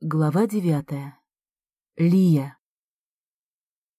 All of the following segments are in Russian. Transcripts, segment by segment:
Глава девятая. Лия.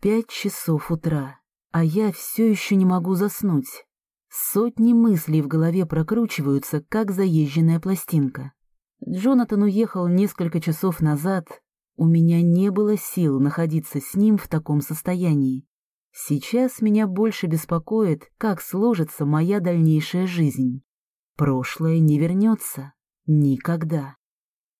Пять часов утра, а я все еще не могу заснуть. Сотни мыслей в голове прокручиваются, как заезженная пластинка. Джонатан уехал несколько часов назад. У меня не было сил находиться с ним в таком состоянии. Сейчас меня больше беспокоит, как сложится моя дальнейшая жизнь. Прошлое не вернется. Никогда.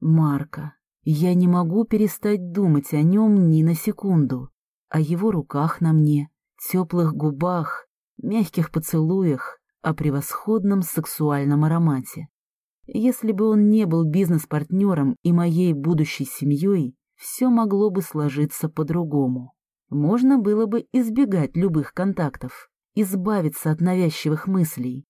Марка. Я не могу перестать думать о нем ни на секунду, о его руках на мне, теплых губах, мягких поцелуях, о превосходном сексуальном аромате. Если бы он не был бизнес-партнером и моей будущей семьей, все могло бы сложиться по-другому. Можно было бы избегать любых контактов, избавиться от навязчивых мыслей.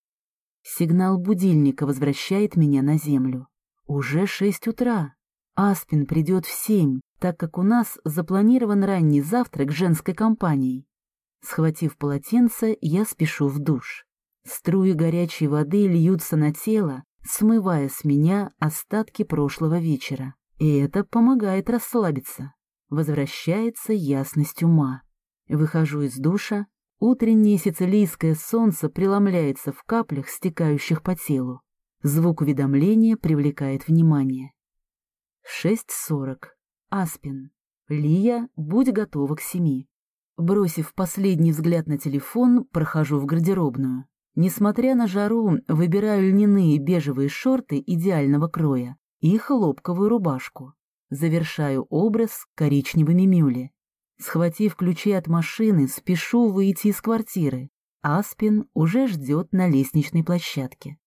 Сигнал будильника возвращает меня на землю. Уже шесть утра. Аспин придет в семь, так как у нас запланирован ранний завтрак женской компанией. Схватив полотенце, я спешу в душ. Струи горячей воды льются на тело, смывая с меня остатки прошлого вечера. И это помогает расслабиться. Возвращается ясность ума. Выхожу из душа. Утреннее сицилийское солнце преломляется в каплях, стекающих по телу. Звук уведомления привлекает внимание. 6.40. Аспин. Лия, будь готова к семи. Бросив последний взгляд на телефон, прохожу в гардеробную. Несмотря на жару, выбираю льняные бежевые шорты идеального кроя и хлопковую рубашку. Завершаю образ коричневыми мюли. Схватив ключи от машины, спешу выйти из квартиры. Аспин уже ждет на лестничной площадке.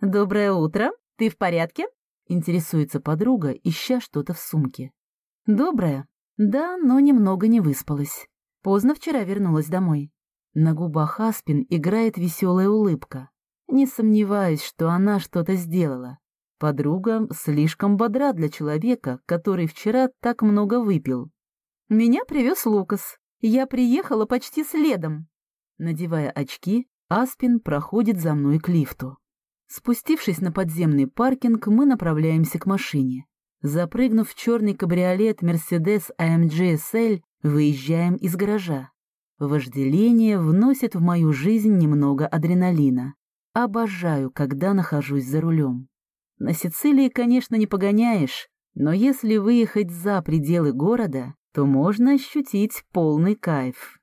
«Доброе утро! Ты в порядке?» Интересуется подруга, ища что-то в сумке. Добрая. Да, но немного не выспалась. Поздно вчера вернулась домой. На губах Аспин играет веселая улыбка. Не сомневаюсь, что она что-то сделала. Подруга слишком бодра для человека, который вчера так много выпил. Меня привез Лукас. Я приехала почти следом. Надевая очки, Аспин проходит за мной к лифту. Спустившись на подземный паркинг, мы направляемся к машине. Запрыгнув в черный кабриолет Mercedes AMG SL, выезжаем из гаража. Вожделение вносит в мою жизнь немного адреналина. Обожаю, когда нахожусь за рулем. На Сицилии, конечно, не погоняешь, но если выехать за пределы города, то можно ощутить полный кайф.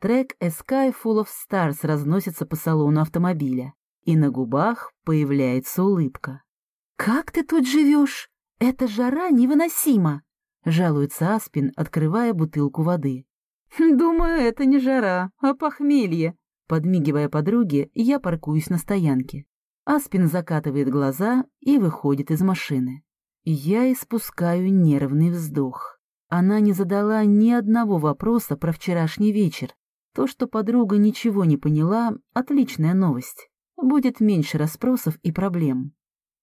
Трек «A Sky Full of Stars» разносится по салону автомобиля и на губах появляется улыбка. «Как ты тут живешь? Эта жара невыносима!» — жалуется Аспин, открывая бутылку воды. «Думаю, это не жара, а похмелье», — подмигивая подруге, я паркуюсь на стоянке. Аспин закатывает глаза и выходит из машины. Я испускаю нервный вздох. Она не задала ни одного вопроса про вчерашний вечер. То, что подруга ничего не поняла, — отличная новость. Будет меньше расспросов и проблем.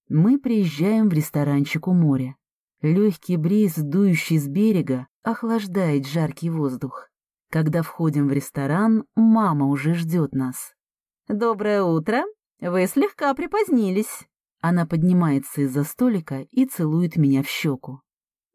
Мы приезжаем в ресторанчик у моря. Легкий бриз, дующий с берега, охлаждает жаркий воздух. Когда входим в ресторан, мама уже ждет нас. «Доброе утро! Вы слегка припозднились!» Она поднимается из-за столика и целует меня в щеку.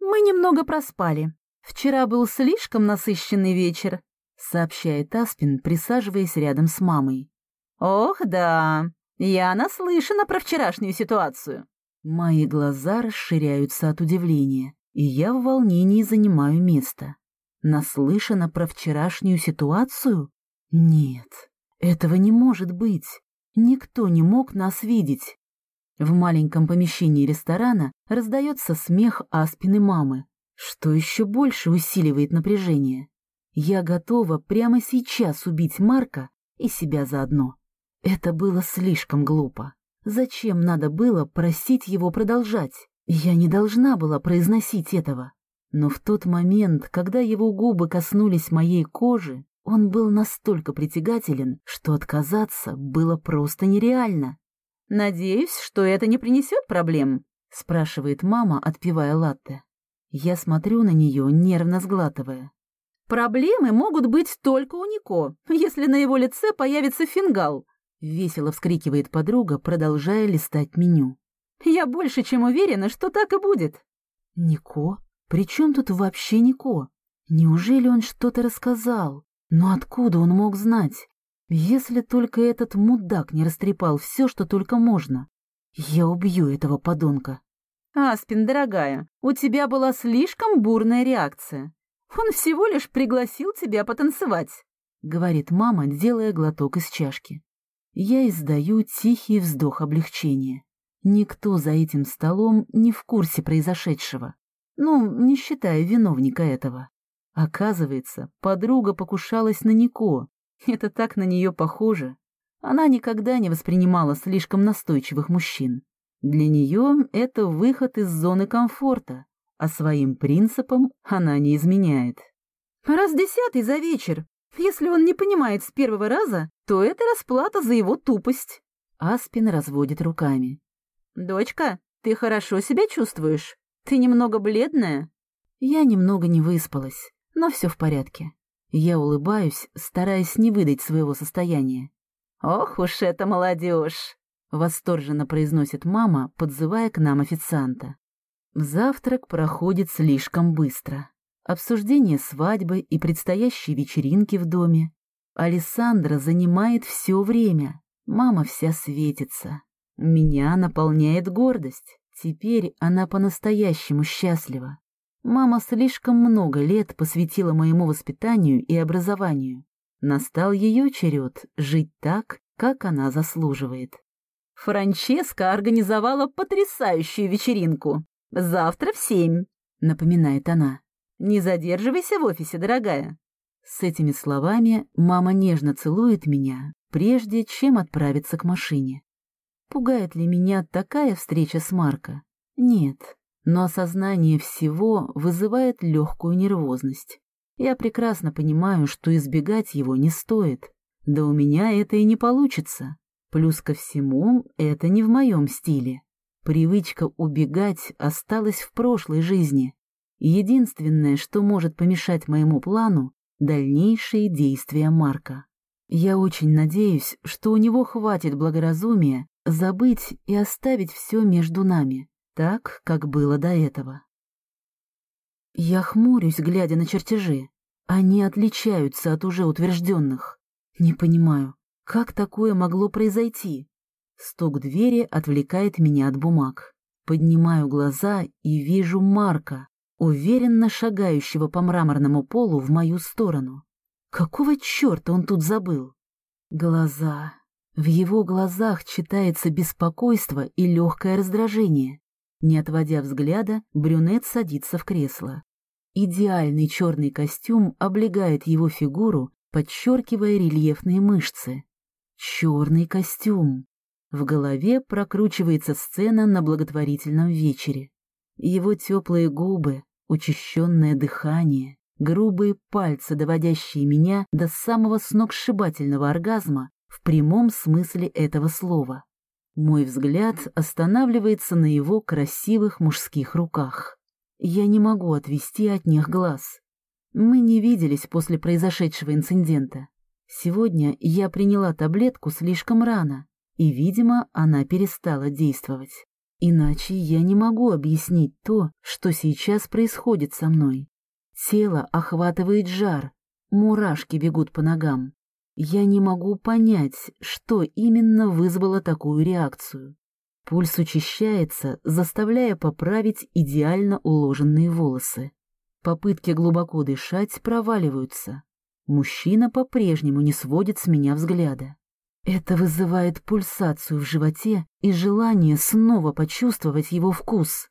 «Мы немного проспали. Вчера был слишком насыщенный вечер», — сообщает Аспин, присаживаясь рядом с мамой. «Ох, да, я наслышана про вчерашнюю ситуацию». Мои глаза расширяются от удивления, и я в волнении занимаю место. Наслышана про вчерашнюю ситуацию? Нет, этого не может быть. Никто не мог нас видеть. В маленьком помещении ресторана раздается смех Аспины мамы, что еще больше усиливает напряжение. Я готова прямо сейчас убить Марка и себя заодно. Это было слишком глупо. Зачем надо было просить его продолжать? Я не должна была произносить этого. Но в тот момент, когда его губы коснулись моей кожи, он был настолько притягателен, что отказаться было просто нереально. «Надеюсь, что это не принесет проблем?» — спрашивает мама, отпивая латте. Я смотрю на нее, нервно сглатывая. «Проблемы могут быть только у Нико, если на его лице появится фингал», — весело вскрикивает подруга, продолжая листать меню. «Я больше чем уверена, что так и будет». Нико? При чем тут вообще Нико? Неужели он что-то рассказал? Но откуда он мог знать? Если только этот мудак не растрепал все, что только можно. Я убью этого подонка. Аспин, дорогая, у тебя была слишком бурная реакция. Он всего лишь пригласил тебя потанцевать, — говорит мама, делая глоток из чашки. Я издаю тихий вздох облегчения. Никто за этим столом не в курсе произошедшего. Ну, не считая виновника этого. Оказывается, подруга покушалась на Нико, это так на нее похоже. Она никогда не воспринимала слишком настойчивых мужчин. Для нее это выход из зоны комфорта, а своим принципам она не изменяет. Раз десятый за вечер. Если он не понимает с первого раза, то это расплата за его тупость. Аспин разводит руками. «Дочка, ты хорошо себя чувствуешь? Ты немного бледная?» Я немного не выспалась, но все в порядке. Я улыбаюсь, стараясь не выдать своего состояния. «Ох уж это молодежь!» — восторженно произносит мама, подзывая к нам официанта. Завтрак проходит слишком быстро. Обсуждение свадьбы и предстоящей вечеринки в доме. Алессандра занимает все время. Мама вся светится. Меня наполняет гордость. Теперь она по-настоящему счастлива. Мама слишком много лет посвятила моему воспитанию и образованию. Настал ее черед жить так, как она заслуживает. Франческа организовала потрясающую вечеринку. Завтра в семь, напоминает она. Не задерживайся в офисе, дорогая. С этими словами мама нежно целует меня, прежде чем отправиться к машине. Пугает ли меня такая встреча с Марко? Нет, но осознание всего вызывает легкую нервозность. Я прекрасно понимаю, что избегать его не стоит. Да у меня это и не получится. Плюс ко всему, это не в моем стиле. Привычка убегать осталась в прошлой жизни. Единственное, что может помешать моему плану — дальнейшие действия Марка. Я очень надеюсь, что у него хватит благоразумия забыть и оставить все между нами так, как было до этого. Я хмурюсь, глядя на чертежи. Они отличаются от уже утвержденных. Не понимаю, как такое могло произойти? Стук двери отвлекает меня от бумаг. Поднимаю глаза и вижу Марка, уверенно шагающего по мраморному полу в мою сторону. Какого черта он тут забыл? Глаза. В его глазах читается беспокойство и легкое раздражение. Не отводя взгляда, брюнет садится в кресло. Идеальный черный костюм облегает его фигуру, подчеркивая рельефные мышцы. Черный костюм. В голове прокручивается сцена на благотворительном вечере. Его теплые губы, учащенное дыхание, грубые пальцы, доводящие меня до самого сногсшибательного оргазма в прямом смысле этого слова. Мой взгляд останавливается на его красивых мужских руках. Я не могу отвести от них глаз. Мы не виделись после произошедшего инцидента. Сегодня я приняла таблетку слишком рано, и, видимо, она перестала действовать. Иначе я не могу объяснить то, что сейчас происходит со мной. Тело охватывает жар, мурашки бегут по ногам. Я не могу понять, что именно вызвало такую реакцию. Пульс учащается, заставляя поправить идеально уложенные волосы. Попытки глубоко дышать проваливаются. Мужчина по-прежнему не сводит с меня взгляда. Это вызывает пульсацию в животе и желание снова почувствовать его вкус.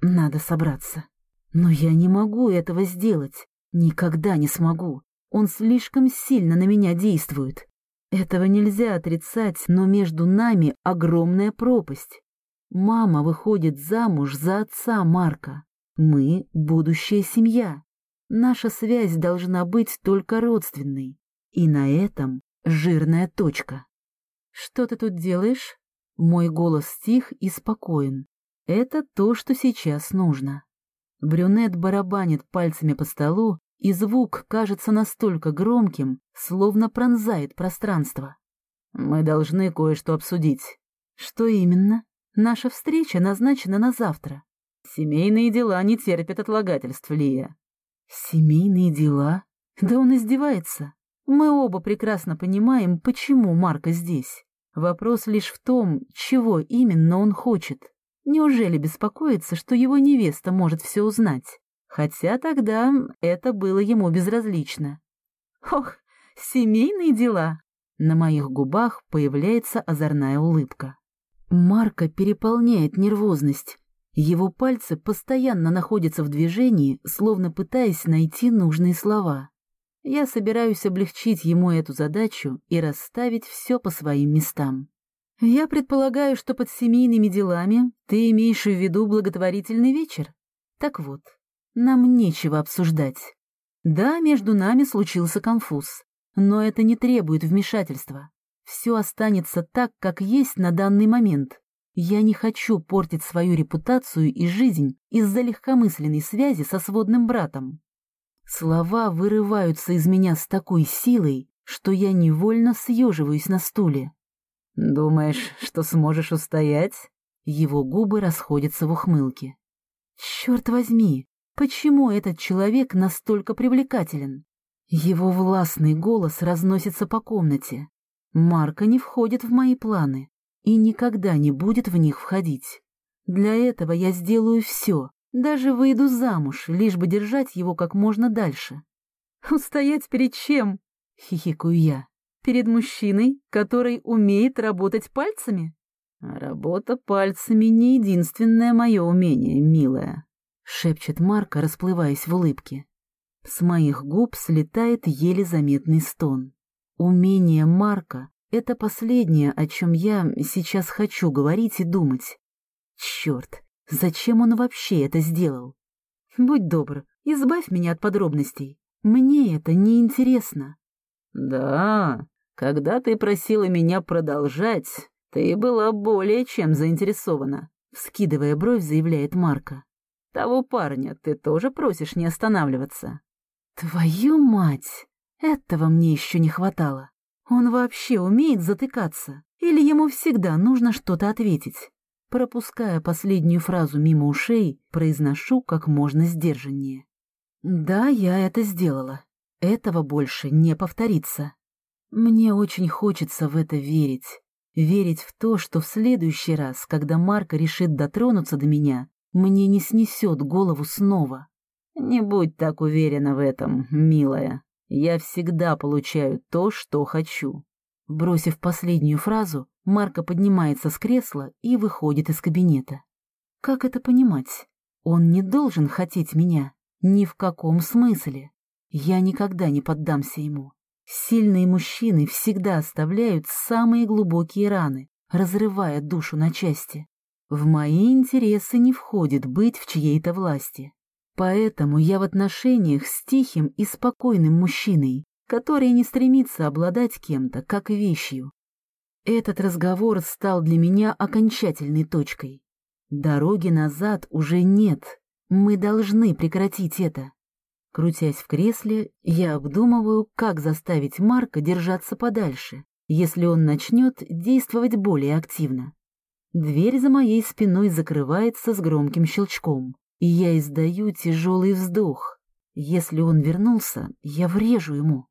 Надо собраться. Но я не могу этого сделать. Никогда не смогу. Он слишком сильно на меня действует. Этого нельзя отрицать, но между нами огромная пропасть. Мама выходит замуж за отца Марка. Мы — будущая семья. Наша связь должна быть только родственной. И на этом жирная точка. «Что ты тут делаешь?» Мой голос тих и спокоен. Это то, что сейчас нужно. Брюнет барабанит пальцами по столу, и звук кажется настолько громким, словно пронзает пространство. «Мы должны кое-что обсудить». «Что именно? Наша встреча назначена на завтра». Семейные дела не терпят отлагательств, Лия. Семейные дела? Да он издевается. Мы оба прекрасно понимаем, почему Марка здесь. Вопрос лишь в том, чего именно он хочет. Неужели беспокоится, что его невеста может все узнать? Хотя тогда это было ему безразлично. Ох, семейные дела! На моих губах появляется озорная улыбка. Марка переполняет нервозность. Его пальцы постоянно находятся в движении, словно пытаясь найти нужные слова. Я собираюсь облегчить ему эту задачу и расставить все по своим местам. Я предполагаю, что под семейными делами ты имеешь в виду благотворительный вечер. Так вот, нам нечего обсуждать. Да, между нами случился конфуз, но это не требует вмешательства. Все останется так, как есть на данный момент. Я не хочу портить свою репутацию и жизнь из-за легкомысленной связи со сводным братом. Слова вырываются из меня с такой силой, что я невольно съеживаюсь на стуле. «Думаешь, что сможешь устоять?» Его губы расходятся в ухмылке. «Черт возьми, почему этот человек настолько привлекателен?» Его властный голос разносится по комнате. Марка не входит в мои планы и никогда не будет в них входить. Для этого я сделаю все, даже выйду замуж, лишь бы держать его как можно дальше. «Устоять перед чем?» — хихикаю я. «Перед мужчиной, который умеет работать пальцами?» «Работа пальцами не единственное мое умение, милая», — шепчет Марка, расплываясь в улыбке. С моих губ слетает еле заметный стон. Умение Марка — это последнее, о чем я сейчас хочу говорить и думать. Черт, зачем он вообще это сделал? Будь добр, избавь меня от подробностей. Мне это не интересно. Да, когда ты просила меня продолжать, ты была более чем заинтересована, вскидывая бровь, заявляет Марка. Того парня ты тоже просишь не останавливаться. Твою мать! Этого мне еще не хватало. Он вообще умеет затыкаться? Или ему всегда нужно что-то ответить? Пропуская последнюю фразу мимо ушей, произношу как можно сдержаннее. Да, я это сделала. Этого больше не повторится. Мне очень хочется в это верить. Верить в то, что в следующий раз, когда Марка решит дотронуться до меня, мне не снесет голову снова. Не будь так уверена в этом, милая. Я всегда получаю то, что хочу. Бросив последнюю фразу, Марко поднимается с кресла и выходит из кабинета. Как это понимать? Он не должен хотеть меня. Ни в каком смысле. Я никогда не поддамся ему. Сильные мужчины всегда оставляют самые глубокие раны, разрывая душу на части. В мои интересы не входит быть в чьей-то власти. Поэтому я в отношениях с тихим и спокойным мужчиной, который не стремится обладать кем-то, как вещью. Этот разговор стал для меня окончательной точкой. Дороги назад уже нет. Мы должны прекратить это. Крутясь в кресле, я обдумываю, как заставить Марка держаться подальше, если он начнет действовать более активно. Дверь за моей спиной закрывается с громким щелчком и я издаю тяжелый вздох. Если он вернулся, я врежу ему.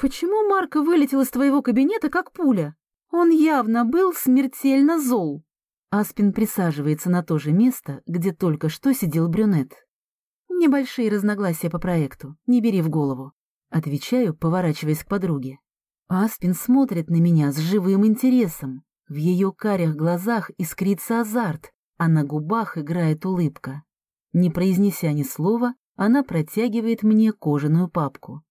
«Почему Марко вылетел из твоего кабинета, как пуля? Он явно был смертельно зол». Аспин присаживается на то же место, где только что сидел брюнет. «Небольшие разногласия по проекту, не бери в голову», — отвечаю, поворачиваясь к подруге. Аспин смотрит на меня с живым интересом. В ее карих глазах искрится азарт, а на губах играет улыбка. Не произнеся ни слова, она протягивает мне кожаную папку.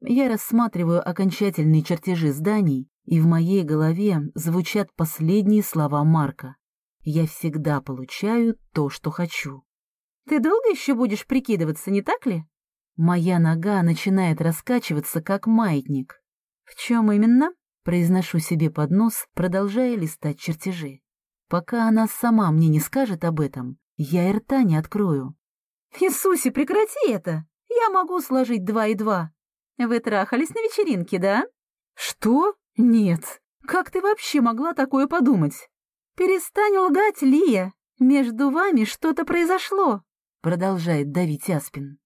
Я рассматриваю окончательные чертежи зданий, и в моей голове звучат последние слова Марка. Я всегда получаю то, что хочу. «Ты долго еще будешь прикидываться, не так ли?» Моя нога начинает раскачиваться, как маятник. «В чем именно?» — произношу себе под нос, продолжая листать чертежи. Пока она сама мне не скажет об этом, я и рта не открою. «Иисусе, прекрати это! Я могу сложить два и два. Вы трахались на вечеринке, да?» «Что? Нет. Как ты вообще могла такое подумать?» «Перестань лгать, Лия. Между вами что-то произошло, продолжает давить Аспин.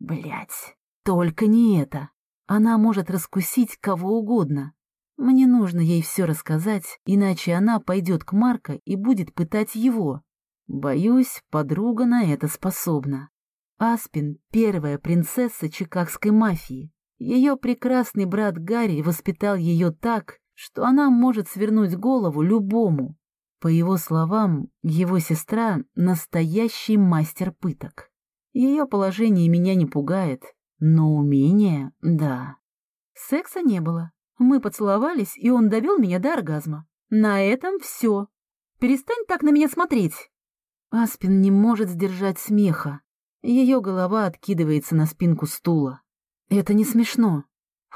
Блять, только не это. Она может раскусить кого угодно. Мне нужно ей все рассказать, иначе она пойдет к Марко и будет пытать его. Боюсь, подруга на это способна. Аспин — первая принцесса чикагской мафии. Ее прекрасный брат Гарри воспитал ее так, что она может свернуть голову любому. По его словам, его сестра — настоящий мастер пыток. Ее положение меня не пугает, но умение — да. Секса не было. Мы поцеловались, и он довел меня до оргазма. На этом все. Перестань так на меня смотреть. Аспин не может сдержать смеха. Ее голова откидывается на спинку стула. Это не смешно.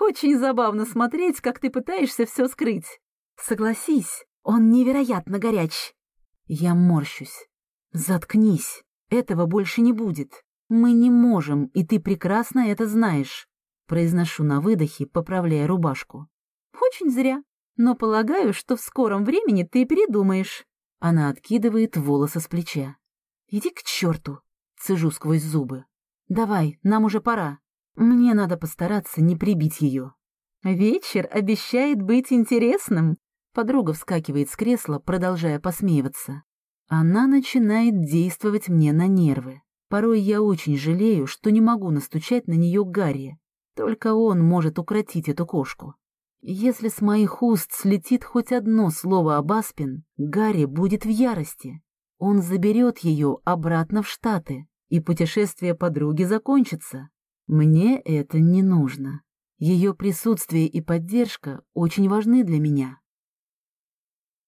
Очень забавно смотреть, как ты пытаешься все скрыть. Согласись, он невероятно горяч. Я морщусь. Заткнись. Этого больше не будет. Мы не можем, и ты прекрасно это знаешь. Произношу на выдохе, поправляя рубашку. Очень зря. Но полагаю, что в скором времени ты передумаешь. Она откидывает волосы с плеча. Иди к черту. Цежу сквозь зубы. Давай, нам уже пора. Мне надо постараться не прибить ее. Вечер обещает быть интересным. Подруга вскакивает с кресла, продолжая посмеиваться. Она начинает действовать мне на нервы. Порой я очень жалею, что не могу настучать на нее Гарри. Только он может укротить эту кошку. Если с моих уст слетит хоть одно слово об Аспин, Гарри будет в ярости. Он заберет ее обратно в Штаты, и путешествие подруги закончится. Мне это не нужно. Ее присутствие и поддержка очень важны для меня.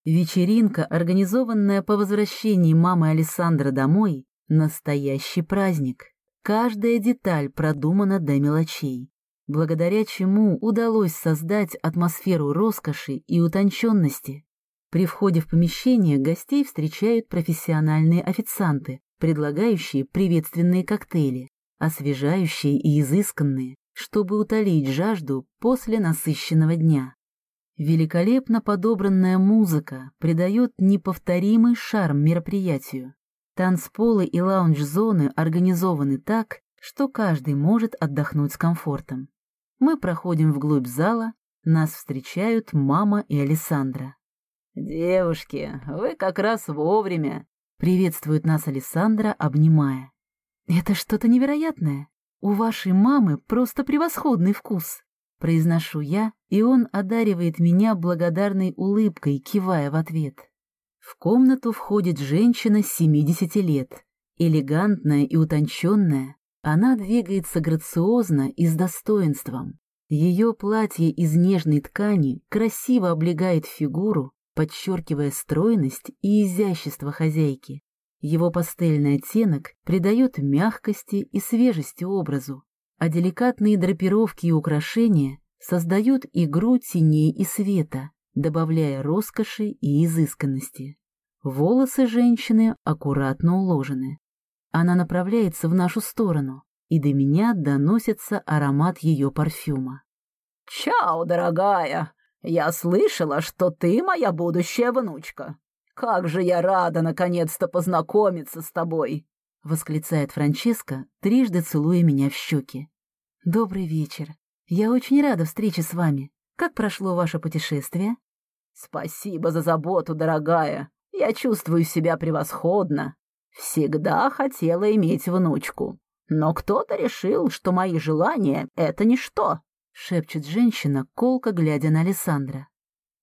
Вечеринка, организованная по возвращении мамы Александра домой, настоящий праздник. Каждая деталь продумана до мелочей, благодаря чему удалось создать атмосферу роскоши и утонченности. При входе в помещение гостей встречают профессиональные официанты, предлагающие приветственные коктейли освежающие и изысканные, чтобы утолить жажду после насыщенного дня. Великолепно подобранная музыка придает неповторимый шарм мероприятию. Танцполы и лаунж-зоны организованы так, что каждый может отдохнуть с комфортом. Мы проходим вглубь зала, нас встречают мама и Александра. «Девушки, вы как раз вовремя!» — приветствует нас Александра, обнимая. «Это что-то невероятное. У вашей мамы просто превосходный вкус», — произношу я, и он одаривает меня благодарной улыбкой, кивая в ответ. В комнату входит женщина 70 лет, элегантная и утонченная. Она двигается грациозно и с достоинством. Ее платье из нежной ткани красиво облегает фигуру, подчеркивая стройность и изящество хозяйки. Его пастельный оттенок придает мягкости и свежести образу, а деликатные драпировки и украшения создают игру теней и света, добавляя роскоши и изысканности. Волосы женщины аккуратно уложены. Она направляется в нашу сторону, и до меня доносится аромат ее парфюма. «Чао, дорогая! Я слышала, что ты моя будущая внучка. «Как же я рада наконец-то познакомиться с тобой!» — восклицает Франческа, трижды целуя меня в щеки. «Добрый вечер. Я очень рада встрече с вами. Как прошло ваше путешествие?» «Спасибо за заботу, дорогая. Я чувствую себя превосходно. Всегда хотела иметь внучку. Но кто-то решил, что мои желания — это ничто», — шепчет женщина, колко глядя на Александра.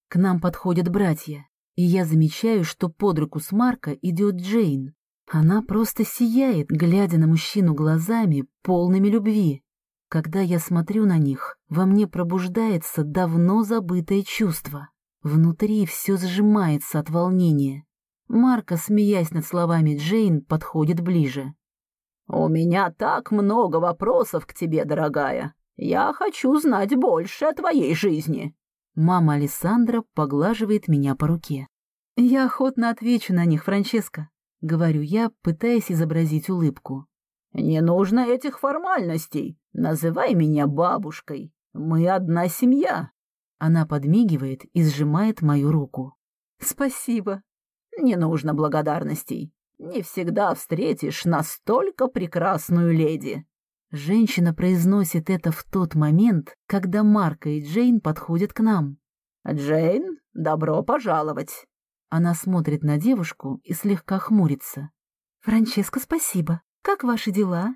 К нам подходят братья и я замечаю, что под руку с Марка идет Джейн. Она просто сияет, глядя на мужчину глазами, полными любви. Когда я смотрю на них, во мне пробуждается давно забытое чувство. Внутри все сжимается от волнения. Марка, смеясь над словами Джейн, подходит ближе. «У меня так много вопросов к тебе, дорогая. Я хочу знать больше о твоей жизни». Мама Александра поглаживает меня по руке. «Я охотно отвечу на них, Франческо», — говорю я, пытаясь изобразить улыбку. «Не нужно этих формальностей. Называй меня бабушкой. Мы одна семья». Она подмигивает и сжимает мою руку. «Спасибо». «Не нужно благодарностей. не всегда встретишь настолько прекрасную леди». Женщина произносит это в тот момент, когда Марка и Джейн подходят к нам. «Джейн, добро пожаловать!» Она смотрит на девушку и слегка хмурится. «Франческо, спасибо. Как ваши дела?»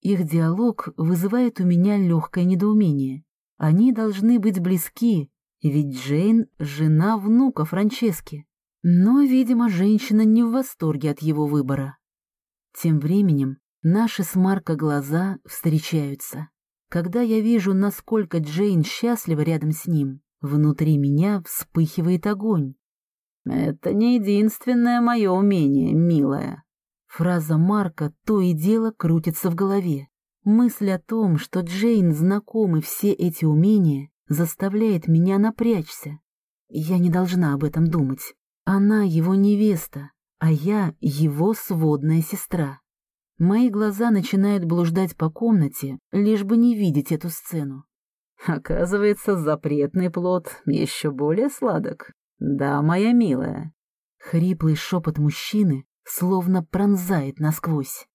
Их диалог вызывает у меня легкое недоумение. Они должны быть близки, ведь Джейн — жена внука Франчески. Но, видимо, женщина не в восторге от его выбора. Тем временем наши с Марко глаза встречаются. Когда я вижу, насколько Джейн счастлива рядом с ним, внутри меня вспыхивает огонь. «Это не единственное мое умение, милая». Фраза Марка то и дело крутится в голове. Мысль о том, что Джейн знакомы все эти умения, заставляет меня напрячься. Я не должна об этом думать. Она его невеста, а я его сводная сестра. Мои глаза начинают блуждать по комнате, лишь бы не видеть эту сцену. Оказывается, запретный плод еще более сладок. Да, моя милая. Хриплый шепот мужчины словно пронзает насквозь.